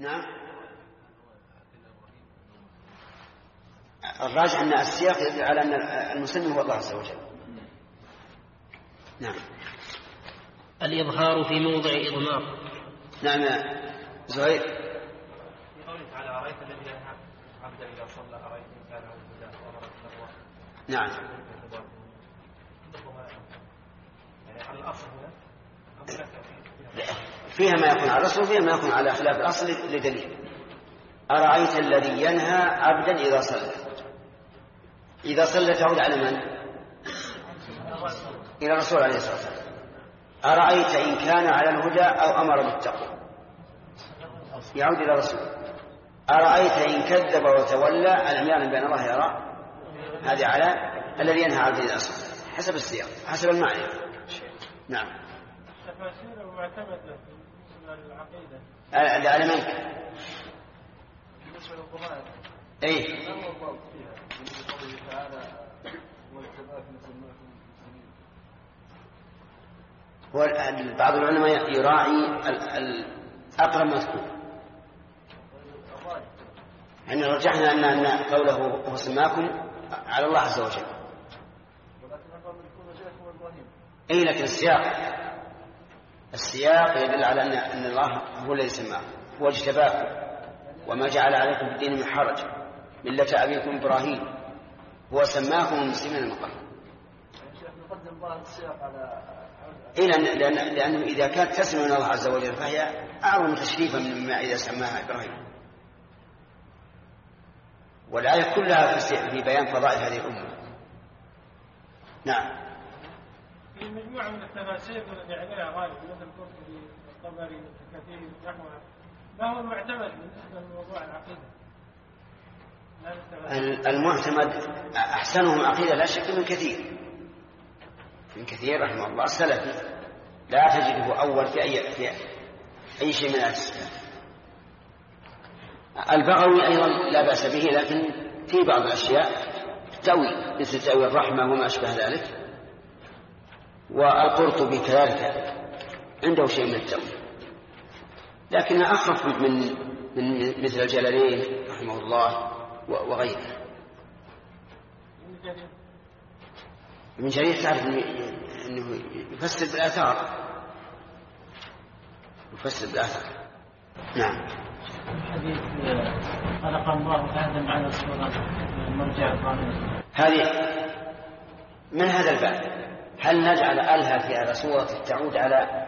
نعم. الراجح أن السياق يدل على أن المسلم هو الله عز وجل. نعم. الإظهار في موضع إضمار. نعم زهير. في قوله تعالى أرأيت الذي ينهى عبدا إذا صلى أرأيت إن كان على الهدى وأمر بالتقوى. نعم. يعني على الأصل هنا؟ فيها ما يكون على الأصل وفيها ما يكون على خلاف الأصل لدليل. أرأيت الذي ينهى عبدا إذا صلى؟ إذا صلى تعود على من؟ إلى الرسول عليه الصلاة والسلام. أرأيت إن كان على الهدى أو أمر بالتقوى؟ يعود إلى الرسول. أرأيت إن كذب وتولى؟ العميان بين الله يرى؟ هذه على الذي ينهى عبدا إذا صلى. حسب السياق حسب المعنى. نعم. تفاسير معتمدة بالنسبة للعقيدة على من؟ بالنسبة للقرآن. أي هو بعض العلماء يراعي ال- الأقرب مذكور يعني رجحنا أن أن قوله هو سماكم على الله عز وجل. ولكن أي لكن السياق. السياق يدل على أن أن الله هو الذي سماكم هو اجتباكم وما جعل عليكم في الدين من حرج. ملة أبيكم إبراهيم. هو سماكم المسلمين من قبل. إيه لأن لأن لأنه إذا كانت تسمى من الله عز وجل فهي أعظم تشريفا مما إذا سماها إبراهيم. والآية كلها في بيان فضائل هذه الأمة. نعم. مجموعة من التفاسير التي يعملها غالب مثل نحوها ما هو المعتمد بالنسبة لموضوع العقيدة؟ المعتمد أحسنهم عقيدة لا شك من كثير. من كثير رحمه الله. السلفي لا تجده أول في أي في أي شيء من الأسئلة البغوي أيضا لا بأس به لكن في بعض الأشياء تأويل مثل تأويل الرحمة وما أشبه ذلك. والقرطبي كذلك عنده شيء من التأويل لكن أخف من من مثل الجلالين رحمه الله وغيره. ابن جرير تعرف انه يفسر بالآثار. يفسر بالآثار. نعم. حديث خلق الله آدم على صورة المرجع القانون هذه من هذا الباب. هل نجعل الها في على صورة تعود على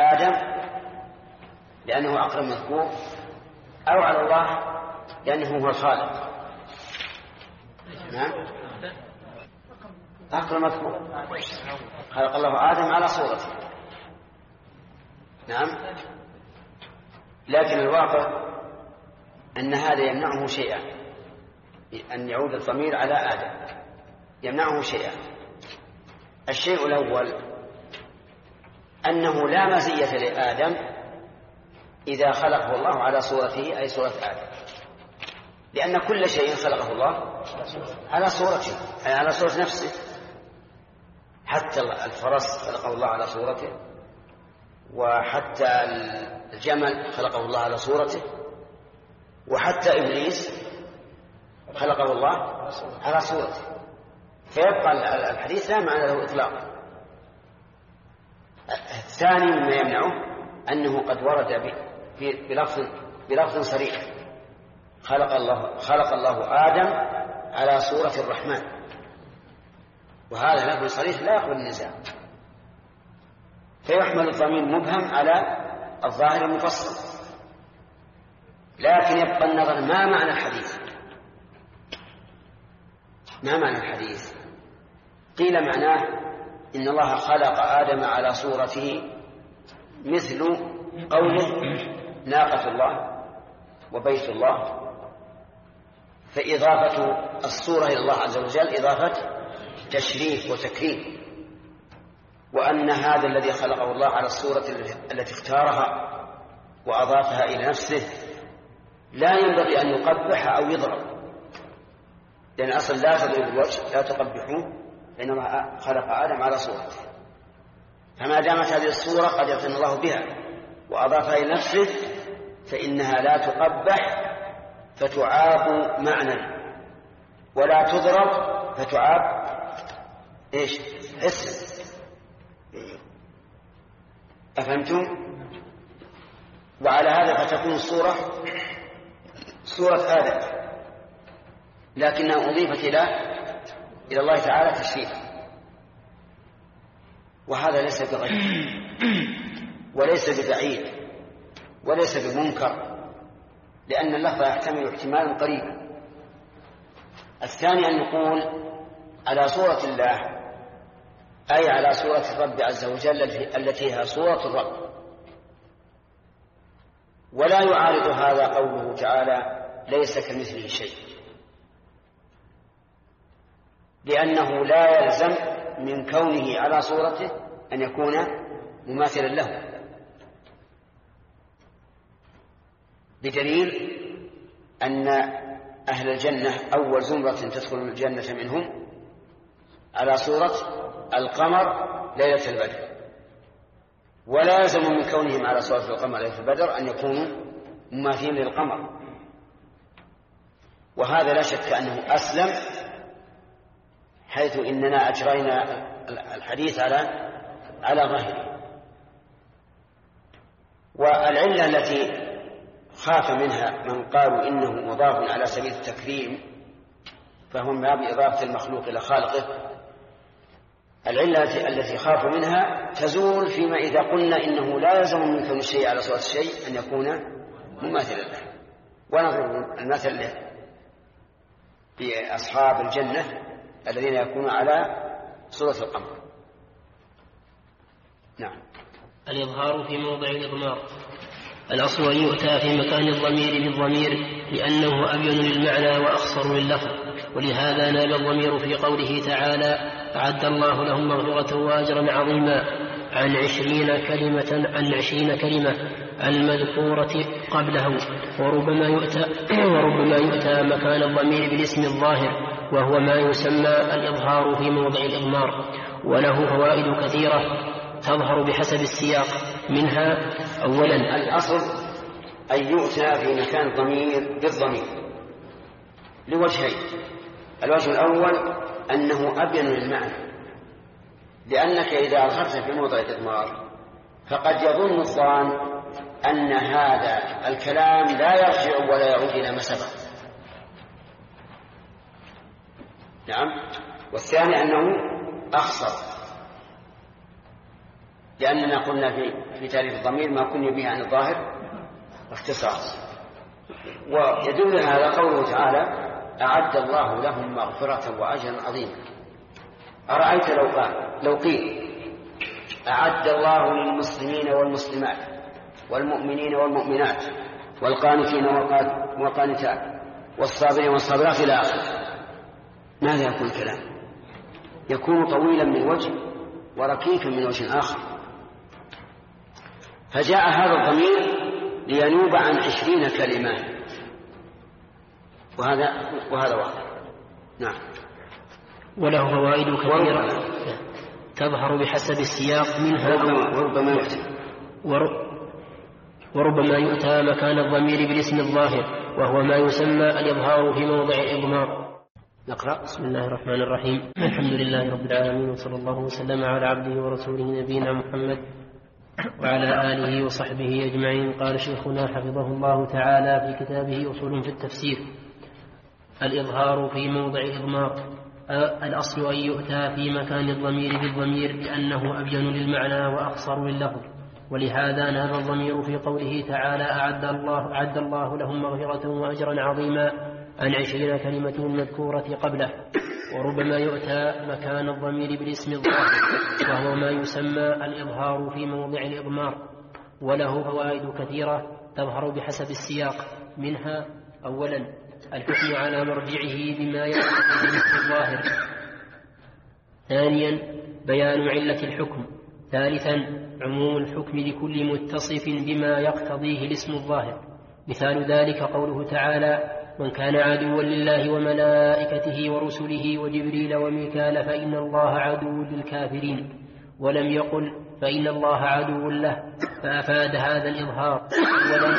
آدم لأنه أقرب مذكور أو على الله لأنه هو الخالق؟ نعم. أقرب مذكور. خلق الله آدم على صورته. نعم. لكن الواقع أن هذا يمنعه شيئا أن يعود الضمير على آدم. يمنعه شيئا. الشيء الأول أنه لا مزية لآدم إذا خلقه الله على صورته أي صورة آدم. لأن كل شيء خلقه الله على صورته أي على صورة نفسه. حتى الفرس خلقه الله على صورته وحتى الجمل خلقه الله على صورته وحتى إبليس خلقه الله على صورته. فيبقى الحديث لا معنى له إطلاقا الثاني مما يمنعه أنه قد ورد بلفظ بلفظ صريح. خلق الله خلق الله آدم على صورة الرحمن. وهذا لفظ صريح لا يقبل النزاع. فيحمل الضمير مبهم على الظاهر المفصل. لكن يبقى النظر ما معنى الحديث. ما معنى الحديث؟ قيل معناه إن الله خلق آدم على صورته مثل قوله ناقة الله وبيت الله فإضافة الصورة إلى الله عز وجل إضافة تشريف وتكريم وأن هذا الذي خلقه الله على الصورة التي اختارها وأضافها إلى نفسه لا ينبغي أن يقبح أو يضرب لأن أصل لا تضرب الوجه لا تقبحوه. فإن الله خلق آدم على صورته. فما دامت هذه الصورة قد يعتنى الله بها وأضافها إلى نفسه فإنها لا تقبح فتعاب معنى ولا تضرب فتعاب إيش؟ حسا أفهمتم؟ وعلى هذا فتكون الصورة صورة آدم لكنها أضيفت إلى إلى الله تعالى تشريفا وهذا ليس بغير وليس ببعيد وليس بمنكر لأن اللفظ يحتمل احتمالا قريبا الثاني أن نقول على صورة الله أي على صورة الرب عز وجل التي هي صورة الرب. ولا يعارض هذا قوله تعالى ليس كمثله شيء. لأنه لا يلزم من كونه على صورته أن يكون مماثلا له. بدليل أن أهل الجنة أول زمرة تدخل الجنة منهم على صورة القمر ليلة البدر. ولا يلزم من كونهم على صورة القمر ليلة البدر أن يكونوا مماثلين للقمر. وهذا لا شك أنه أسلم حيث إننا أجرينا الحديث على على ظاهره والعلة التي خاف منها من قالوا إنه مضاف على سبيل التكريم فهم باب إضافة المخلوق إلى خالقه العلة التي خافوا منها تزول فيما إذا قلنا إنه لا يلزم من كون الشيء على صورة الشيء أن يكون مماثلا له. ونضرب المثل في أصحاب الجنة الذين يكونون على صورة القمر. نعم. الإظهار في موضع الإضمار. الأصل أن يؤتى في مكان الضمير بالضمير لأنه أبين للمعنى وأخصر لللفظ ولهذا نال الضمير في قوله تعالى أعد الله لهم مغفرة وأجرا عظيما. عن عشرين كلمة عن عشرين كلمة المذكورة قبله وربما يؤتى وربما يؤتى مكان الضمير بالاسم الظاهر. وهو ما يسمى الإظهار في موضع الإضمار وله فوائد كثيرة تظهر بحسب السياق. منها أولا الأصل أن يؤتى في مكان الضمير بالضمير لوجهين. الوجه الأول أنه أبين للمعنى لأنك إذا أظهرت في موضع الإضمار فقد يظن الظان أن هذا الكلام لا يرجع ولا يعود إلى ما سبق. نعم. والثاني أنه أخصر لأننا قلنا في في تعريف الضمير ما كنا به عن الظاهر اختصاص ويدل على قوله تعالى أعد الله لهم مغفرة وأجرا عظيما. أرأيت لو قال لو قيل أعد الله للمسلمين والمسلمات والمؤمنين والمؤمنات والقانتين والقانتات والصابرين والصابرات إلى آخره. ماذا يكون الكلام؟ يكون طويلا من وجه وركيكا من وجه آخر. فجاء هذا الضمير لينوب عن عشرين كلمة وهذا وهذا واضح. نعم. وله فوائد كثيرة. تظهر بحسب السياق منها وربما, وربما يؤتى. ور وربما يؤتى مكان الضمير بالاسم الظاهر وهو ما يسمى الإظهار في موضع الإضمار. نقرأ. بسم الله الرحمن الرحيم. الحمد لله رب العالمين وصلى الله وسلم على عبده ورسوله نبينا محمد وعلى آله وصحبه أجمعين. قال شيخنا حفظه الله تعالى في كتابه أصول في التفسير. الإظهار في موضع الإضمار الأصل أن يؤتى في مكان الضمير بالضمير لأنه أبين للمعنى وأقصر لللفظ ولهذا ناب الضمير في قوله تعالى أعد الله, أعد الله لهم مغفرة وأجرا عظيما. عن عشرين كلمة المذكورة قبله وربما يؤتى مكان الضمير بالاسم الظاهر وهو ما يسمى الإظهار في موضع الإضمار وله فوائد كثيرة تظهر بحسب السياق منها أولا الحكم على مرجعه بما يقتضي بالاسم الظاهر. ثانيا بيان علة الحكم. ثالثا عموم الحكم لكل متصف بما يقتضيه الاسم الظاهر. مثال ذلك قوله تعالى من كان عدوا لله وملائكته ورسله وجبريل وميكال فإن الله عدو للكافرين. ولم يقل فإن الله عدو له فأفاد هذا الإظهار. أولا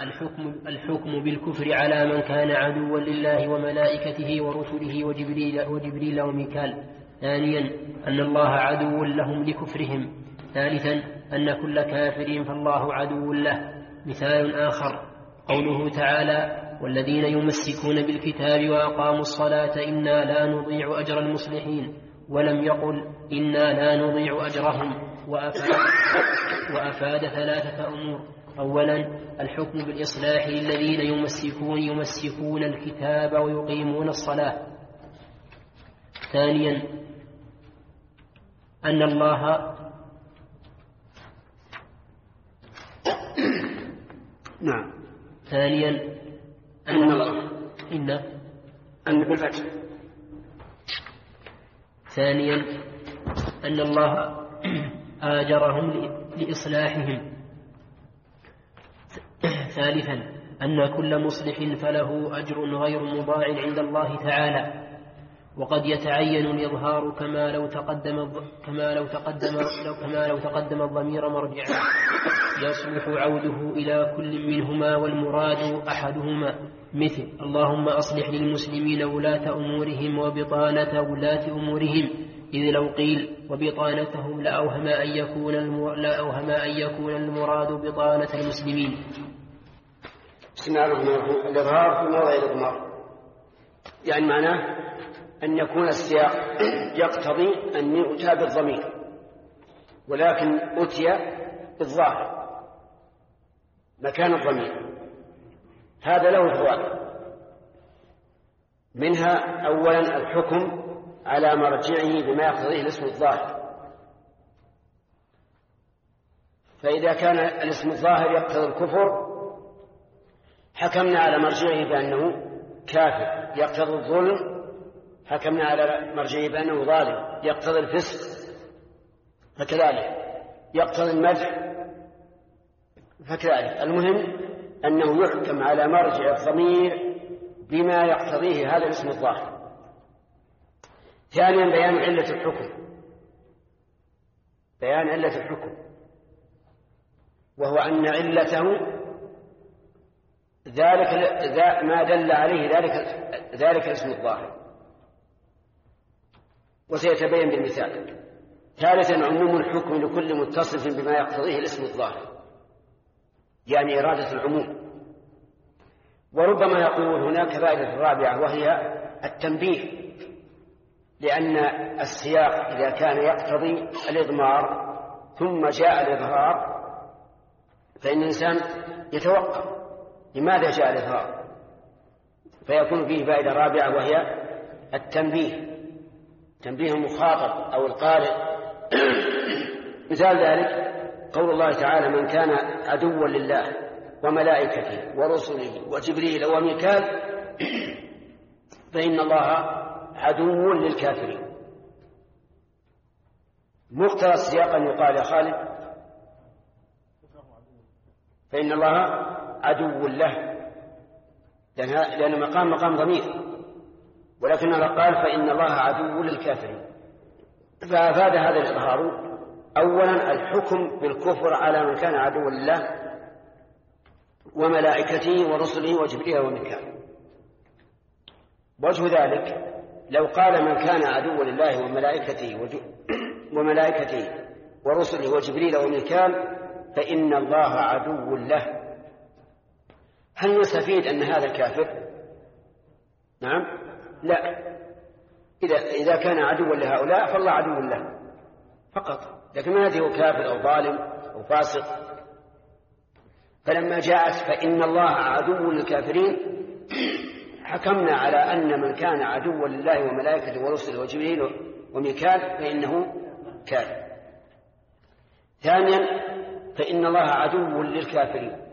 الحكم, الحكم بالكفر على من كان عدوا لله وملائكته ورسله وجبريل, وجبريل وميكال. ثانيا أن الله عدو لهم لكفرهم. ثالثا أن كل كافر فالله عدو له. مثال آخر قوله تعالى والذين يمسكون بالكتاب وأقاموا الصلاة إنا لا نضيع أجر المصلحين ولم يقل إنا لا نضيع أجرهم وأفاد, وأفاد ثلاثة أمور. أولا الحكم بالإصلاح للذين يمسكون يمسكون الكتاب ويقيمون الصلاة. ثانيا أن الله نعم. ثانيا أن الله إن. أن بالفتح ثانيا أن الله آجرهم لإصلاحهم. ثالثا أن كل مصلح فله أجر غير مضاع عند الله تعالى. وقد يتعين الإظهار كما لو تقدم كما لو تقدم لو كما لو تقدم الضمير مرجعا. يصلح عوده إلى كل منهما والمراد أحدهما. مثل اللهم أصلح للمسلمين ولاة أمورهم وبطانة ولاة أمورهم. إذ لو قيل وبطانتهم لأوهم أن يكون لأوهم أن يكون المراد بطانة المسلمين. بسم الله الرحمن الرحيم. الإظهار في موضع الإضمار. يعني معناه أن يكون السياق يقتضي أن يؤتى بالضمير ولكن أتي بالظاهر مكان الضمير. هذا له فوائد. منها أولا الحكم على مرجعه بما يقتضيه الاسم الظاهر. فإذا كان الاسم الظاهر يقتضي الكفر حكمنا على مرجعه بأنه كافر يقتضي الظلم حكمنا على مرجعه بأنه ظالم يقتضي الفسق فكذلك. يقتضي المدح فكذلك. المهم أنه يحكم على مرجع الضمير بما يقتضيه هذا الاسم الظاهر. ثانيا بيان علة الحكم. بيان علة الحكم. وهو أن علته ذلك ما دل عليه ذلك ذلك الاسم الظاهر. وسيتبين بالمثال. ثالثا عموم الحكم لكل متصف بما يقتضيه الاسم الظاهر. يعني إرادة العموم. وربما يقول هناك فائدة رابعة وهي التنبيه لأن السياق إذا كان يقتضي الإضمار ثم جاء الإظهار فإن الإنسان يتوقف لماذا جاء الإظهار فيكون فيه فائدة رابعة وهي التنبيه. تنبيه المخاطب أو القارئ. مثال ذلك قول الله تعالى من كان عدوا لله وملائكته ورسله وجبريل وميكال فإن الله عدو للكافرين. مقتضى السياق أن يقال يا خالد. فإن الله عدو له لأن مقام مقام ضمير. ولكن قال فإن الله عدو للكافرين. فأفاد هذا الإظهار. أولا الحكم بالكفر على من كان عدوا لله وملائكته ورسله وجبريل وميكال وجه ذلك لو قال من كان عدوا لله وملائكته وملائكته ورسله وجبريل وميكال فإن الله عدو له. هل نستفيد أن هذا كافر؟ نعم. لا. إذا إذا كان عدوا لهؤلاء فالله عدو له. فقط. لكن ما هو كافر أو ظالم أو فاسق. فلما جاءت فإن الله عدو للكافرين حكمنا على أن من كان عدوا لله وملائكته ورسله وجبريل وميكال فإنه كافر. ثانيا فإن الله عدو للكافرين.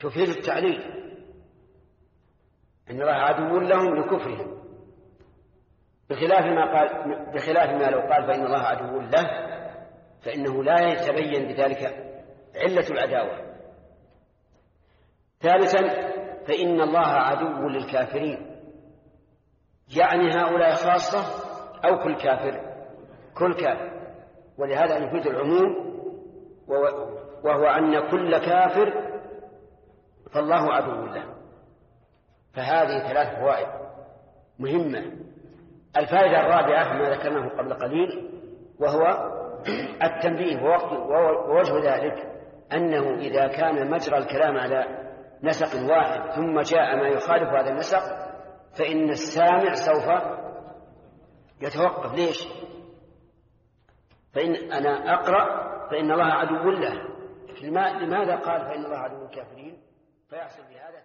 تفيد التعليل. أن الله عدو لهم لكفرهم بخلاف ما قال بخلاف ما لو قال فإن الله عدو له فإنه لا يتبين بذلك علة العداوة. ثالثا فإن الله عدو للكافرين. يعني هؤلاء خاصة أو كل كافر؟ كل كافر. ولهذا يفيد العموم وهو أن كل كافر فالله عدو له. فهذه ثلاث فوائد مهمة. الفائدة الرابعة ما ذكرناه قبل قليل وهو التنبيه ووجه ذلك أنه إذا كان مجرى الكلام على نسق واحد ثم جاء ما يخالف هذا النسق فإن السامع سوف يتوقف. ليش؟ فإن أنا أقرأ فإن الله عدو له. لماذا قال فإن الله عدو الكافرين فيحصل بهذا